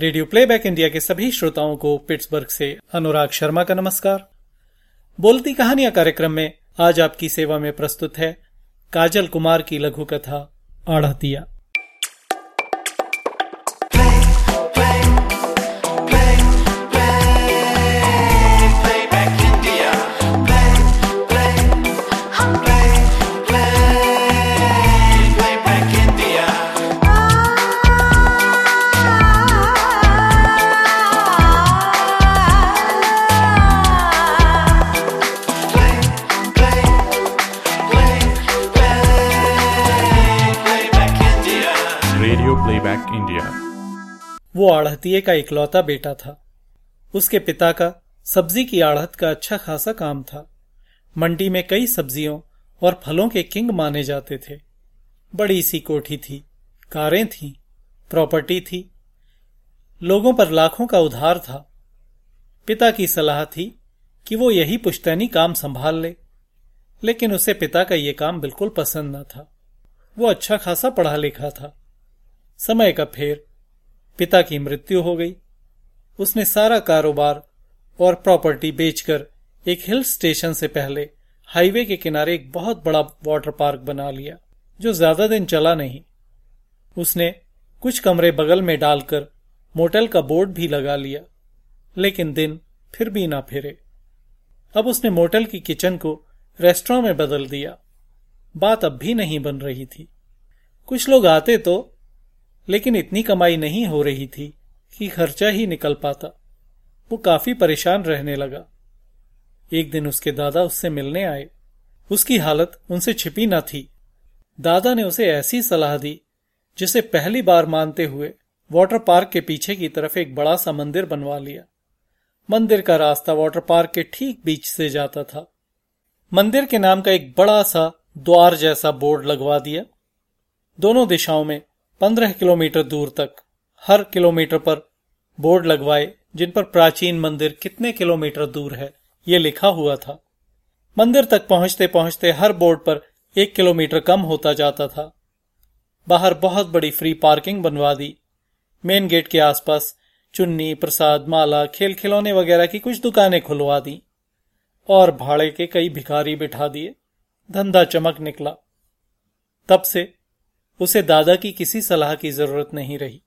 Radio playback India के सभी श्रोताओं को पिट्सबर्ग से अनुराग शर्मा का नमस्कार। बोलती कहानियाँ कार्यक्रम में आज आपकी सेवा में प्रस्तुत है काजल कुमार की लघु कथा आढ़तिया। Playback India. वो आढ़तिये का इकलौता बेटा था। उसके पिता का, सब्ज़ी की आढ़त का अच्छा खासा काम था। मंडी में कई सब्जियों और फलों के किंग माने जाते थे। बड़ी सी कोठी थी, कारें थीं, प्रॉपर्टी थी। लोगों पर लाखों का उधार था। पिता की सलाह थी कि वो यही पुश्तैनी काम संभाल ले, लेकिन उसे पिता का ये काम बिल्कुल पसंद न था। वो अच्छा खासा पढ़ा लिखा था। समय का फेर। पिता की मृत्यु हो गई। उसने सारा कारोबार और प्रॉपर्टी बेचकर एक हिल स्टेशन से पहले हाईवे के किनारे एक बहुत बड़ा वाटर पार्क बना लिया, जो ज़्यादा दिन चला नहीं। उसने कुछ कमरे बगल में डालकर मोटेल का बोर्ड भी लगा लिया, लेकिन दिन फिर भी ना फिरे। अब उसने मोटेल की किचन को रेस्टोरेंट में बदल दिया। बात अब भी नहीं बन रही थी। कुछ लोग आते तो लेकिन इतनी कमाई नहीं हो रही थी कि खर्चा ही निकल पाता। वो काफ़ी परेशान रहने लगा। एक दिन उसके दादा उससे मिलने आए। उसकी हालत उनसे छिपी न थी। दादा ने उसे ऐसी सलाह दी, जिसे पहली बार मानते हुए वाटर पार्क के पीछे की तरफ़ एक बड़ा सा मंदिर बनवा लिया। मंदिर का रास्ता वाटर पार्क के ठीक बीच से जाता था। मंदिर के नाम का एक बड़ा सा द्वार जैसा बोर्ड लगवा दिया। दोनों दिशाओं में पंद्रह किलोमीटर दूर तक, हर किलोमीटर पर बोर्ड लगवाए, जिन पर प्राचीन मंदिर कितने किलोमीटर दूर है, ये लिखा हुआ था। मंदिर तक पहुँचते पहुँचते हर बोर्ड पर एक किलोमीटर कम होता जाता था। बाहर बहुत बड़ी फ्री पार्किंग बनवा दी। मेन गेट के आसपास चुन्नी, प्रसाद, माला, खेल खिलौने वगैरह की कुछ दुकानें खुलवा दी। और भाड़े के कई भिखारी बिठा दिए। धंधा चमक निकला। तब से उसे दादा की किसी सलाह की ज़रूरत नहीं रही।